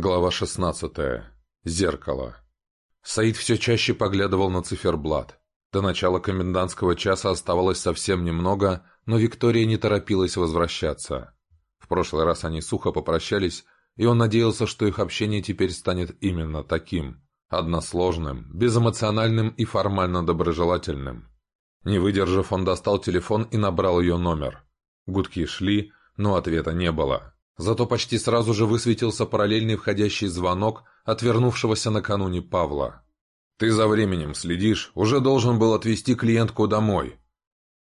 Глава 16. Зеркало. Саид все чаще поглядывал на циферблат. До начала комендантского часа оставалось совсем немного, но Виктория не торопилась возвращаться. В прошлый раз они сухо попрощались, и он надеялся, что их общение теперь станет именно таким. Односложным, безэмоциональным и формально доброжелательным. Не выдержав, он достал телефон и набрал ее номер. Гудки шли, но ответа не было. Зато почти сразу же высветился параллельный входящий звонок отвернувшегося накануне Павла. «Ты за временем следишь, уже должен был отвезти клиентку домой».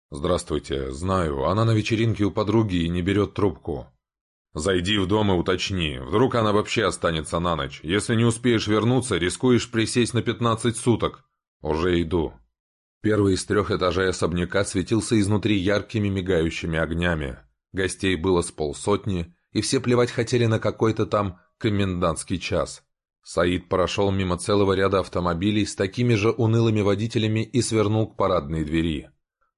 «Здравствуйте, знаю, она на вечеринке у подруги и не берет трубку». «Зайди в дом и уточни, вдруг она вообще останется на ночь. Если не успеешь вернуться, рискуешь присесть на пятнадцать суток». «Уже иду». Первый из трех этажей особняка светился изнутри яркими мигающими огнями. Гостей было с полсотни, и все плевать хотели на какой-то там комендантский час. Саид прошел мимо целого ряда автомобилей с такими же унылыми водителями и свернул к парадной двери.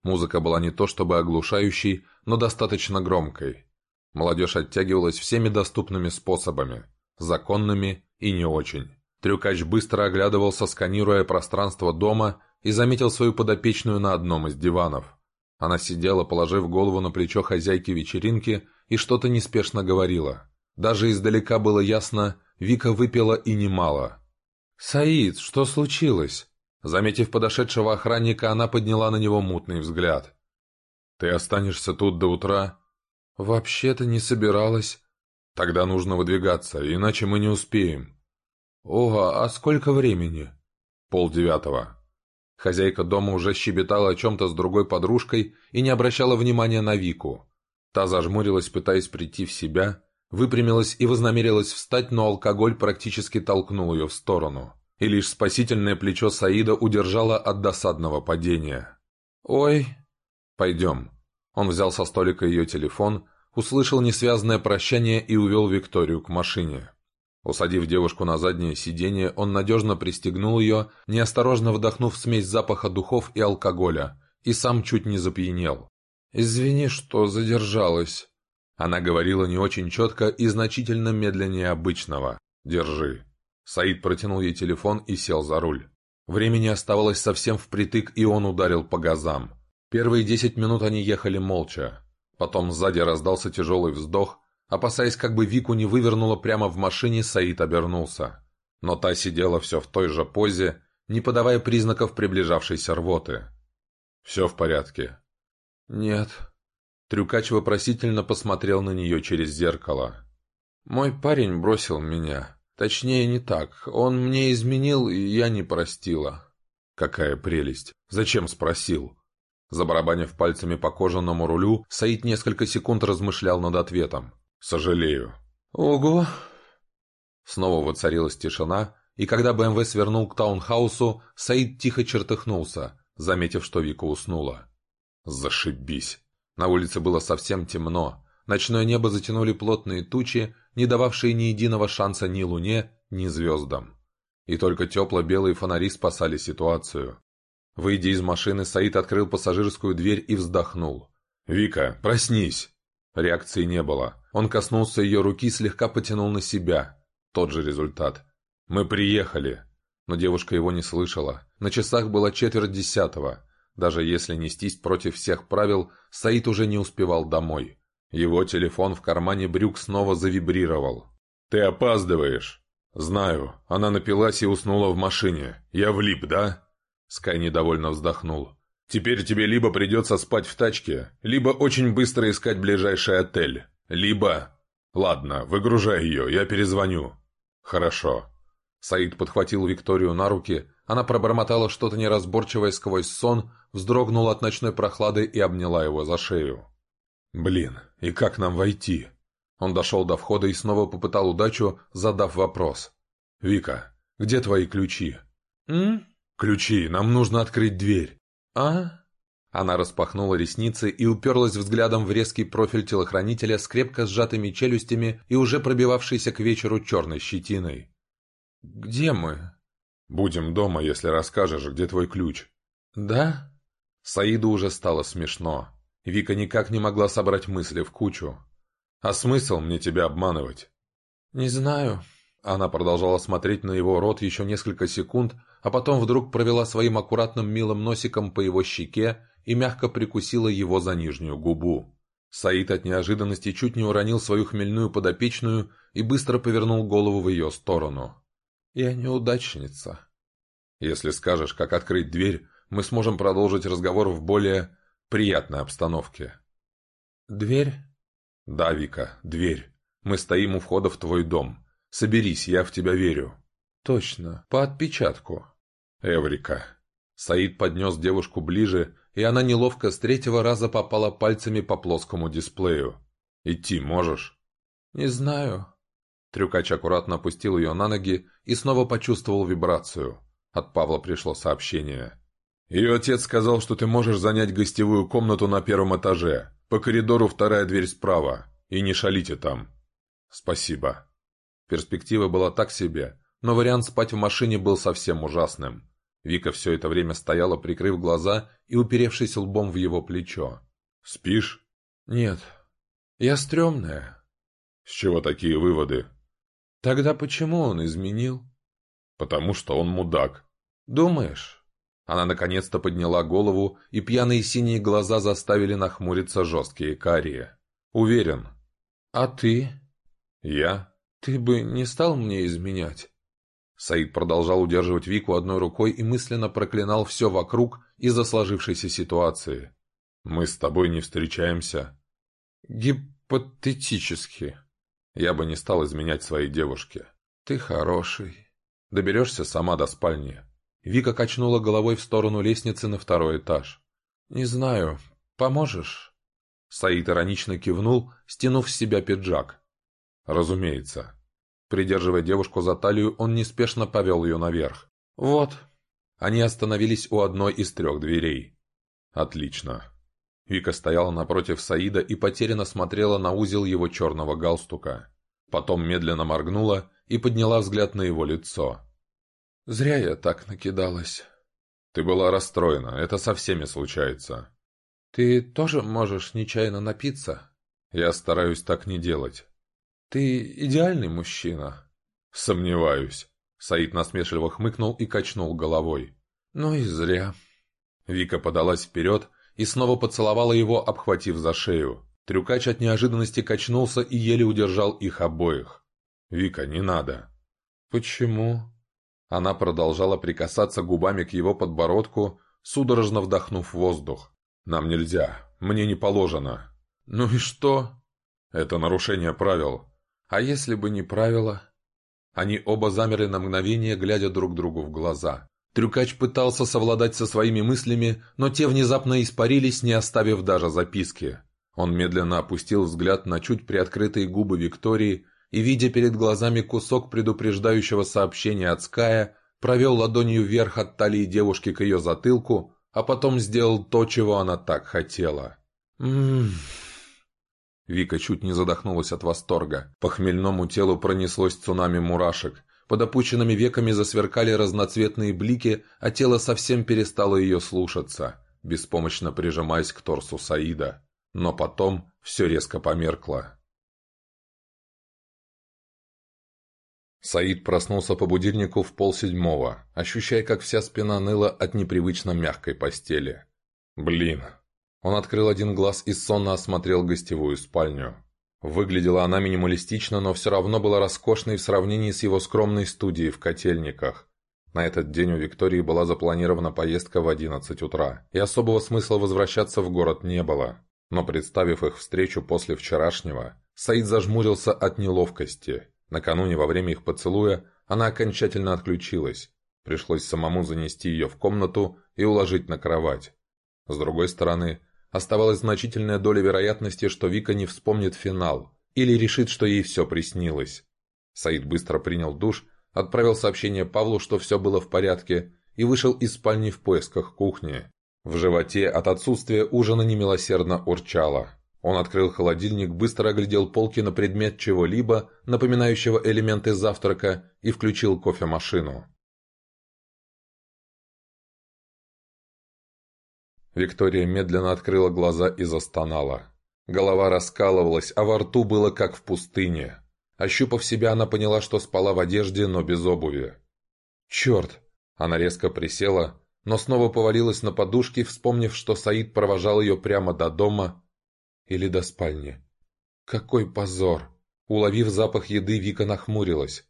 Музыка была не то чтобы оглушающей, но достаточно громкой. Молодежь оттягивалась всеми доступными способами, законными и не очень. Трюкач быстро оглядывался, сканируя пространство дома, и заметил свою подопечную на одном из диванов. Она сидела, положив голову на плечо хозяйки вечеринки, и что-то неспешно говорила. Даже издалека было ясно, Вика выпила и немало. «Саид, что случилось?» Заметив подошедшего охранника, она подняла на него мутный взгляд. «Ты останешься тут до утра?» «Вообще-то не собиралась». «Тогда нужно выдвигаться, иначе мы не успеем». «Ого, а сколько времени?» «Пол девятого». Хозяйка дома уже щебетала о чем-то с другой подружкой и не обращала внимания на Вику. Та зажмурилась, пытаясь прийти в себя, выпрямилась и вознамерилась встать, но алкоголь практически толкнул ее в сторону. И лишь спасительное плечо Саида удержало от досадного падения. «Ой...» «Пойдем». Он взял со столика ее телефон, услышал несвязное прощание и увел Викторию к машине. Усадив девушку на заднее сиденье, он надежно пристегнул ее, неосторожно вдохнув смесь запаха духов и алкоголя, и сам чуть не запьянел. «Извини, что задержалась». Она говорила не очень четко и значительно медленнее обычного. «Держи». Саид протянул ей телефон и сел за руль. Времени оставалось совсем впритык, и он ударил по газам. Первые десять минут они ехали молча. Потом сзади раздался тяжелый вздох. Опасаясь, как бы Вику не вывернуло прямо в машине, Саид обернулся. Но та сидела все в той же позе, не подавая признаков приближавшейся рвоты. «Все в порядке», «Нет». Трюкач вопросительно посмотрел на нее через зеркало. «Мой парень бросил меня. Точнее, не так. Он мне изменил, и я не простила». «Какая прелесть! Зачем спросил?» Забарабанив пальцами по кожаному рулю, Саид несколько секунд размышлял над ответом. «Сожалею». «Ого!» Снова воцарилась тишина, и когда БМВ свернул к таунхаусу, Саид тихо чертыхнулся, заметив, что Вика уснула. Зашибись. На улице было совсем темно. Ночное небо затянули плотные тучи, не дававшие ни единого шанса ни луне, ни звездам. И только тепло-белые фонари спасали ситуацию. Выйдя из машины, Саид открыл пассажирскую дверь и вздохнул. «Вика, проснись!» Реакции не было. Он коснулся ее руки, слегка потянул на себя. Тот же результат. «Мы приехали!» Но девушка его не слышала. На часах было четверть десятого. Даже если нестись против всех правил, Саид уже не успевал домой. Его телефон в кармане брюк снова завибрировал. «Ты опаздываешь!» «Знаю. Она напилась и уснула в машине. Я влип, да?» Скай недовольно вздохнул. «Теперь тебе либо придется спать в тачке, либо очень быстро искать ближайший отель. Либо...» «Ладно, выгружай ее, я перезвоню». «Хорошо». Саид подхватил Викторию на руки, она пробормотала что-то неразборчивое сквозь сон, вздрогнула от ночной прохлады и обняла его за шею. «Блин, и как нам войти?» Он дошел до входа и снова попытал удачу, задав вопрос. «Вика, где твои ключи?» «М?» «Ключи, нам нужно открыть дверь». «А?» Она распахнула ресницы и уперлась взглядом в резкий профиль телохранителя с крепко сжатыми челюстями и уже пробивавшейся к вечеру черной щетиной. «Где мы?» «Будем дома, если расскажешь, где твой ключ». «Да?» Саиду уже стало смешно. Вика никак не могла собрать мысли в кучу. «А смысл мне тебя обманывать?» «Не знаю. Она продолжала смотреть на его рот еще несколько секунд, а потом вдруг провела своим аккуратным милым носиком по его щеке и мягко прикусила его за нижнюю губу. Саид от неожиданности чуть не уронил свою хмельную подопечную и быстро повернул голову в ее сторону. «Я неудачница». «Если скажешь, как открыть дверь, мы сможем продолжить разговор в более приятной обстановке». «Дверь?» «Да, Вика, дверь. Мы стоим у входа в твой дом. Соберись, я в тебя верю». «Точно, по отпечатку». «Эврика». Саид поднес девушку ближе, и она неловко с третьего раза попала пальцами по плоскому дисплею. «Идти можешь?» «Не знаю». Трюкач аккуратно опустил ее на ноги и снова почувствовал вибрацию. От Павла пришло сообщение. «Ее отец сказал, что ты можешь занять гостевую комнату на первом этаже. По коридору вторая дверь справа. И не шалите там». «Спасибо». Перспектива была так себе, но вариант спать в машине был совсем ужасным. Вика все это время стояла, прикрыв глаза и уперевшись лбом в его плечо. «Спишь?» «Нет. Я стрёмная». «С чего такие выводы?» «Тогда почему он изменил?» «Потому что он мудак». «Думаешь?» Она наконец-то подняла голову, и пьяные синие глаза заставили нахмуриться жесткие карие. «Уверен». «А ты?» «Я?» «Ты бы не стал мне изменять?» Саид продолжал удерживать Вику одной рукой и мысленно проклинал все вокруг из-за сложившейся ситуации. «Мы с тобой не встречаемся». «Гипотетически». «Я бы не стал изменять своей девушке». «Ты хороший». «Доберешься сама до спальни». Вика качнула головой в сторону лестницы на второй этаж. «Не знаю. Поможешь?» Саид иронично кивнул, стянув с себя пиджак. «Разумеется». Придерживая девушку за талию, он неспешно повел ее наверх. «Вот». Они остановились у одной из трех дверей. «Отлично». Вика стояла напротив Саида и потерянно смотрела на узел его черного галстука. Потом медленно моргнула и подняла взгляд на его лицо. «Зря я так накидалась». «Ты была расстроена, это со всеми случается». «Ты тоже можешь нечаянно напиться?» «Я стараюсь так не делать». «Ты идеальный мужчина». «Сомневаюсь». Саид насмешливо хмыкнул и качнул головой. «Ну и зря». Вика подалась вперед и снова поцеловала его, обхватив за шею. Трюкач от неожиданности качнулся и еле удержал их обоих. «Вика, не надо». «Почему?» Она продолжала прикасаться губами к его подбородку, судорожно вдохнув воздух. «Нам нельзя. Мне не положено». «Ну и что?» «Это нарушение правил. А если бы не правило? Они оба замерли на мгновение, глядя друг другу в глаза. Трюкач пытался совладать со своими мыслями, но те внезапно испарились, не оставив даже записки. Он медленно опустил взгляд на чуть приоткрытые губы Виктории и, видя перед глазами кусок предупреждающего сообщения от Ская, провел ладонью вверх от талии девушки к ее затылку, а потом сделал то, чего она так хотела. «Ммм...» Вика чуть не задохнулась от восторга. По хмельному телу пронеслось цунами мурашек. Под опущенными веками засверкали разноцветные блики, а тело совсем перестало ее слушаться, беспомощно прижимаясь к торсу Саида. Но потом все резко померкло. Саид проснулся по будильнику в полседьмого, ощущая, как вся спина ныла от непривычно мягкой постели. «Блин, он открыл один глаз и сонно осмотрел гостевую спальню. Выглядела она минималистично, но все равно была роскошной в сравнении с его скромной студией в Котельниках. На этот день у Виктории была запланирована поездка в 11 утра, и особого смысла возвращаться в город не было. Но представив их встречу после вчерашнего, Саид зажмурился от неловкости. Накануне во время их поцелуя она окончательно отключилась. Пришлось самому занести ее в комнату и уложить на кровать. С другой стороны, Оставалась значительная доля вероятности, что Вика не вспомнит финал или решит, что ей все приснилось. Саид быстро принял душ, отправил сообщение Павлу, что все было в порядке, и вышел из спальни в поисках кухни. В животе от отсутствия ужина немилосердно урчало. Он открыл холодильник, быстро оглядел полки на предмет чего-либо, напоминающего элементы завтрака, и включил кофемашину. Виктория медленно открыла глаза и застонала. Голова раскалывалась, а во рту было как в пустыне. Ощупав себя, она поняла, что спала в одежде, но без обуви. «Черт!» Она резко присела, но снова повалилась на подушки, вспомнив, что Саид провожал ее прямо до дома или до спальни. «Какой позор!» Уловив запах еды, Вика нахмурилась.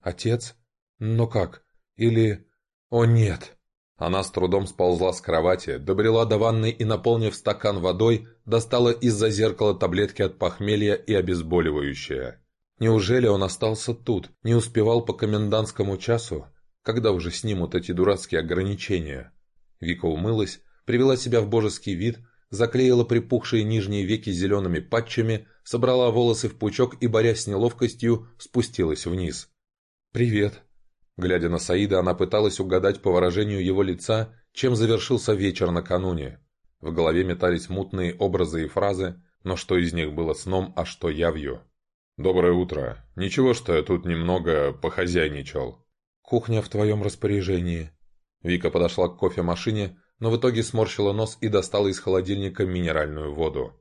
«Отец? Но как? Или... О, нет!» Она с трудом сползла с кровати, добрела до ванной и, наполнив стакан водой, достала из-за зеркала таблетки от похмелья и обезболивающее. Неужели он остался тут, не успевал по комендантскому часу? Когда уже снимут эти дурацкие ограничения? Вика умылась, привела себя в божеский вид, заклеила припухшие нижние веки зелеными патчами, собрала волосы в пучок и, борясь с неловкостью, спустилась вниз. «Привет», Глядя на Саида, она пыталась угадать по выражению его лица, чем завершился вечер накануне. В голове метались мутные образы и фразы, но что из них было сном, а что явью. «Доброе утро. Ничего, что я тут немного похозяйничал». «Кухня в твоем распоряжении». Вика подошла к кофемашине, но в итоге сморщила нос и достала из холодильника минеральную воду.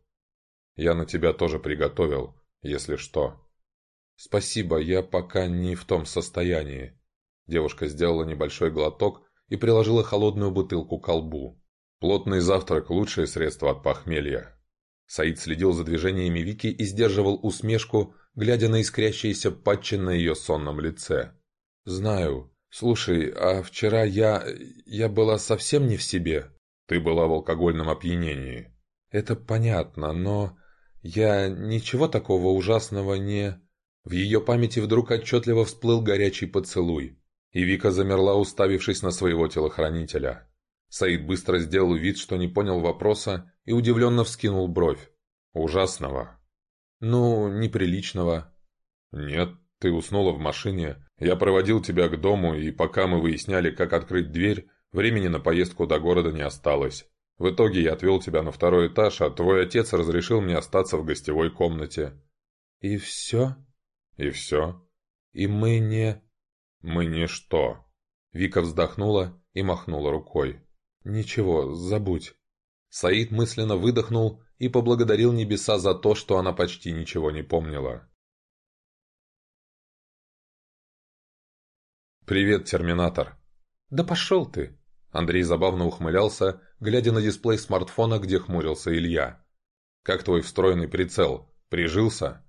«Я на тебя тоже приготовил, если что». «Спасибо, я пока не в том состоянии». Девушка сделала небольшой глоток и приложила холодную бутылку к колбу. «Плотный завтрак – лучшее средство от похмелья». Саид следил за движениями Вики и сдерживал усмешку, глядя на искрящиеся патчи на ее сонном лице. «Знаю. Слушай, а вчера я... я была совсем не в себе?» «Ты была в алкогольном опьянении». «Это понятно, но... я ничего такого ужасного не...» В ее памяти вдруг отчетливо всплыл горячий поцелуй и Вика замерла, уставившись на своего телохранителя. Саид быстро сделал вид, что не понял вопроса, и удивленно вскинул бровь. «Ужасного». «Ну, неприличного». «Нет, ты уснула в машине. Я проводил тебя к дому, и пока мы выясняли, как открыть дверь, времени на поездку до города не осталось. В итоге я отвел тебя на второй этаж, а твой отец разрешил мне остаться в гостевой комнате». «И все?» «И все». «И мы не...» «Мы ничто». Вика вздохнула и махнула рукой. «Ничего, забудь». Саид мысленно выдохнул и поблагодарил небеса за то, что она почти ничего не помнила. «Привет, Терминатор». «Да пошел ты!» Андрей забавно ухмылялся, глядя на дисплей смартфона, где хмурился Илья. «Как твой встроенный прицел? Прижился?»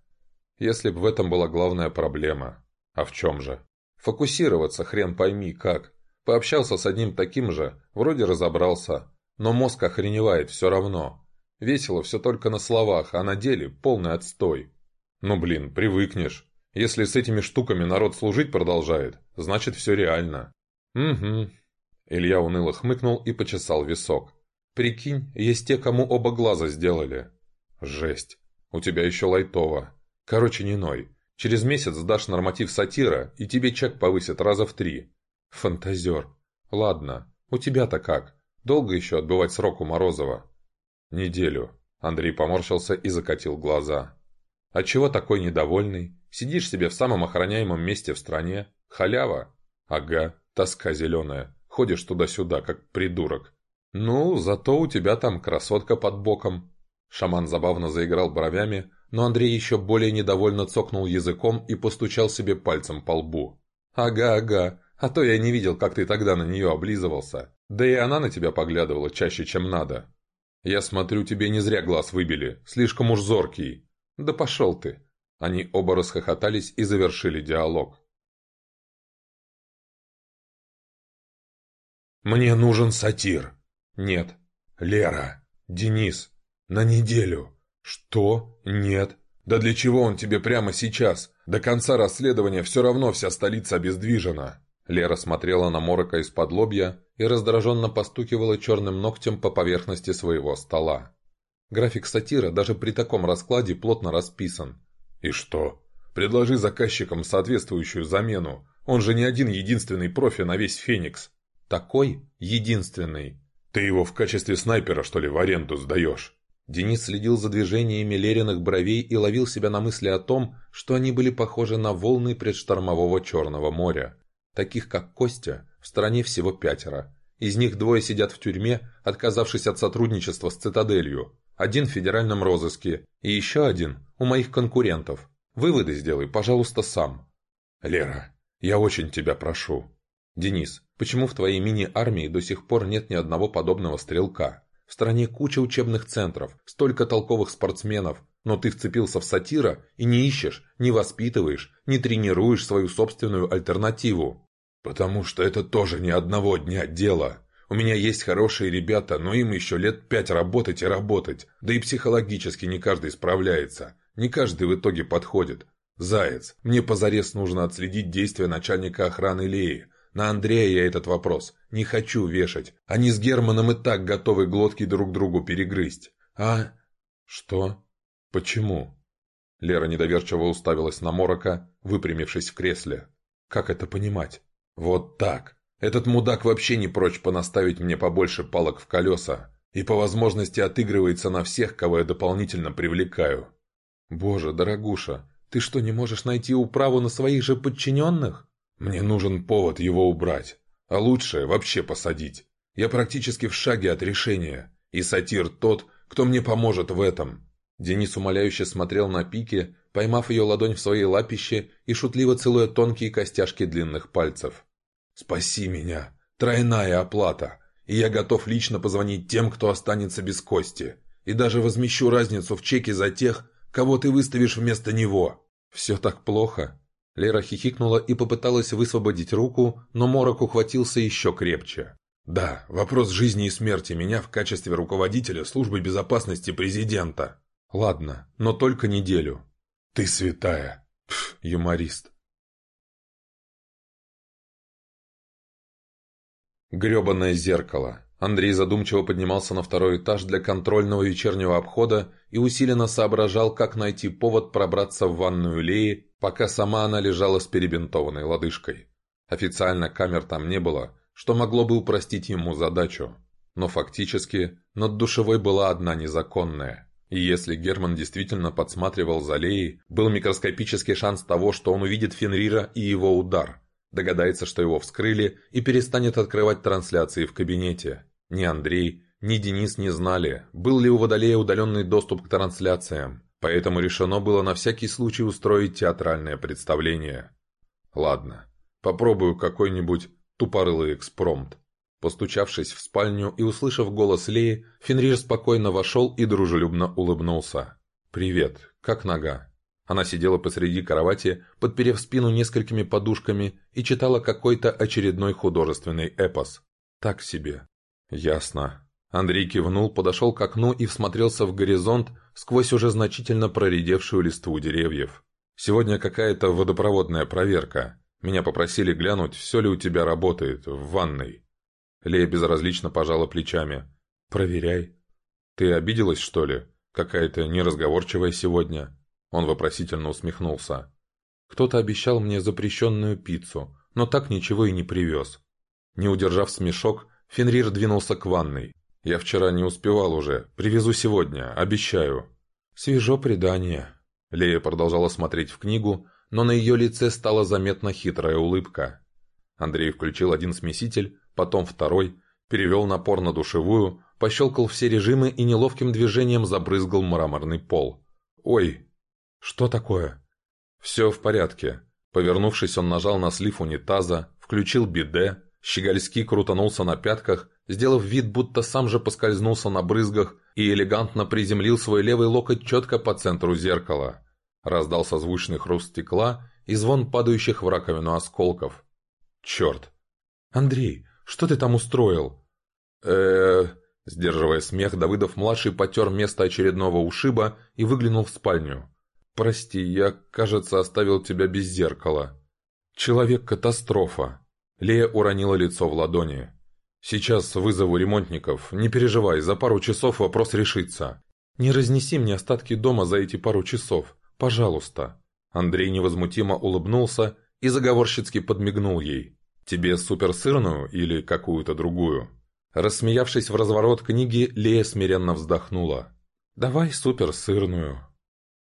Если бы в этом была главная проблема. А в чем же? Фокусироваться хрен пойми как. Пообщался с одним таким же, вроде разобрался. Но мозг охреневает все равно. Весело все только на словах, а на деле полный отстой. Ну блин, привыкнешь. Если с этими штуками народ служить продолжает, значит все реально. Угу. Илья уныло хмыкнул и почесал висок. Прикинь, есть те, кому оба глаза сделали. Жесть. У тебя еще лайтово. Короче, не ной. Через месяц сдашь норматив сатира, и тебе чек повысят раза в три. Фантазер. Ладно, у тебя-то как? Долго еще отбывать срок у Морозова? Неделю. Андрей поморщился и закатил глаза. А чего такой недовольный? Сидишь себе в самом охраняемом месте в стране? Халява? Ага, тоска зеленая. Ходишь туда-сюда, как придурок. Ну, зато у тебя там красотка под боком. Шаман забавно заиграл бровями, но Андрей еще более недовольно цокнул языком и постучал себе пальцем по лбу. «Ага, ага, а то я не видел, как ты тогда на нее облизывался. Да и она на тебя поглядывала чаще, чем надо. Я смотрю, тебе не зря глаз выбили, слишком уж зоркий. Да пошел ты!» Они оба расхохотались и завершили диалог. «Мне нужен сатир». «Нет». «Лера». «Денис». «На неделю». «Что? Нет. Да для чего он тебе прямо сейчас? До конца расследования все равно вся столица обездвижена». Лера смотрела на Морока из-под лобья и раздраженно постукивала черным ногтем по поверхности своего стола. График сатира даже при таком раскладе плотно расписан. «И что? Предложи заказчикам соответствующую замену. Он же не один единственный профи на весь Феникс». «Такой? Единственный?» «Ты его в качестве снайпера, что ли, в аренду сдаешь?» Денис следил за движениями Лериных бровей и ловил себя на мысли о том, что они были похожи на волны предштормового Черного моря. Таких, как Костя, в стране всего пятеро. Из них двое сидят в тюрьме, отказавшись от сотрудничества с «Цитаделью». Один в федеральном розыске, и еще один у моих конкурентов. Выводы сделай, пожалуйста, сам. Лера, я очень тебя прошу. Денис, почему в твоей мини-армии до сих пор нет ни одного подобного стрелка? В стране куча учебных центров, столько толковых спортсменов, но ты вцепился в сатира и не ищешь, не воспитываешь, не тренируешь свою собственную альтернативу. Потому что это тоже не одного дня дело. У меня есть хорошие ребята, но им еще лет пять работать и работать. Да и психологически не каждый справляется. Не каждый в итоге подходит. Заяц, мне позарез нужно отследить действия начальника охраны Леи. На Андрея я этот вопрос не хочу вешать. Они с Германом и так готовы глотки друг другу перегрызть. А... Что? Почему? Лера недоверчиво уставилась на Морока, выпрямившись в кресле. Как это понимать? Вот так. Этот мудак вообще не прочь понаставить мне побольше палок в колеса. И по возможности отыгрывается на всех, кого я дополнительно привлекаю. Боже, дорогуша, ты что, не можешь найти управу на своих же подчиненных? Мне нужен повод его убрать. А лучше вообще посадить. Я практически в шаге от решения. И сатир тот, кто мне поможет в этом. Денис умоляюще смотрел на Пике, поймав ее ладонь в своей лапище и шутливо целуя тонкие костяшки длинных пальцев. «Спаси меня! Тройная оплата! И я готов лично позвонить тем, кто останется без кости. И даже возмещу разницу в чеке за тех, кого ты выставишь вместо него». «Все так плохо?» Лера хихикнула и попыталась высвободить руку, но Морок ухватился еще крепче. «Да, вопрос жизни и смерти меня в качестве руководителя службы безопасности президента». «Ладно, но только неделю». «Ты святая!» Пф, юморист. Гребанное зеркало. Андрей задумчиво поднимался на второй этаж для контрольного вечернего обхода и усиленно соображал, как найти повод пробраться в ванную Леи, пока сама она лежала с перебинтованной лодыжкой. Официально камер там не было, что могло бы упростить ему задачу. Но фактически над душевой была одна незаконная. И если Герман действительно подсматривал за Леей, был микроскопический шанс того, что он увидит Фенрира и его удар – Догадается, что его вскрыли, и перестанет открывать трансляции в кабинете. Ни Андрей, ни Денис не знали, был ли у Водолея удаленный доступ к трансляциям, поэтому решено было на всякий случай устроить театральное представление. Ладно, попробую какой-нибудь тупорылый экспромт. Постучавшись в спальню и услышав голос Леи, Фенрир спокойно вошел и дружелюбно улыбнулся. «Привет, как нога?» Она сидела посреди кровати, подперев спину несколькими подушками и читала какой-то очередной художественный эпос. Так себе. Ясно. Андрей кивнул, подошел к окну и всмотрелся в горизонт сквозь уже значительно проредевшую листву деревьев. «Сегодня какая-то водопроводная проверка. Меня попросили глянуть, все ли у тебя работает в ванной». Лея безразлично пожала плечами. «Проверяй». «Ты обиделась, что ли? Какая-то неразговорчивая сегодня?» Он вопросительно усмехнулся. «Кто-то обещал мне запрещенную пиццу, но так ничего и не привез». Не удержав смешок, Фенрир двинулся к ванной. «Я вчера не успевал уже. Привезу сегодня, обещаю». «Свежо предание». Лея продолжала смотреть в книгу, но на ее лице стала заметна хитрая улыбка. Андрей включил один смеситель, потом второй, перевел напор на душевую, пощелкал все режимы и неловким движением забрызгал мраморный пол. «Ой!» «Что такое?» «Все в порядке». Повернувшись, он нажал на слив унитаза, включил биде, щегольски крутанулся на пятках, сделав вид, будто сам же поскользнулся на брызгах и элегантно приземлил свой левый локоть четко по центру зеркала. Раздался звучный хруст стекла и звон падающих в раковину осколков. «Черт!» «Андрей, что ты там устроил?» э Сдерживая смех, Давыдов-младший потер место очередного ушиба и выглянул в спальню. «Прости, я, кажется, оставил тебя без зеркала». «Человек-катастрофа». Лея уронила лицо в ладони. «Сейчас вызову ремонтников. Не переживай, за пару часов вопрос решится. Не разнеси мне остатки дома за эти пару часов. Пожалуйста». Андрей невозмутимо улыбнулся и заговорщицки подмигнул ей. «Тебе суперсырную или какую-то другую?» Рассмеявшись в разворот книги, Лея смиренно вздохнула. «Давай суперсырную».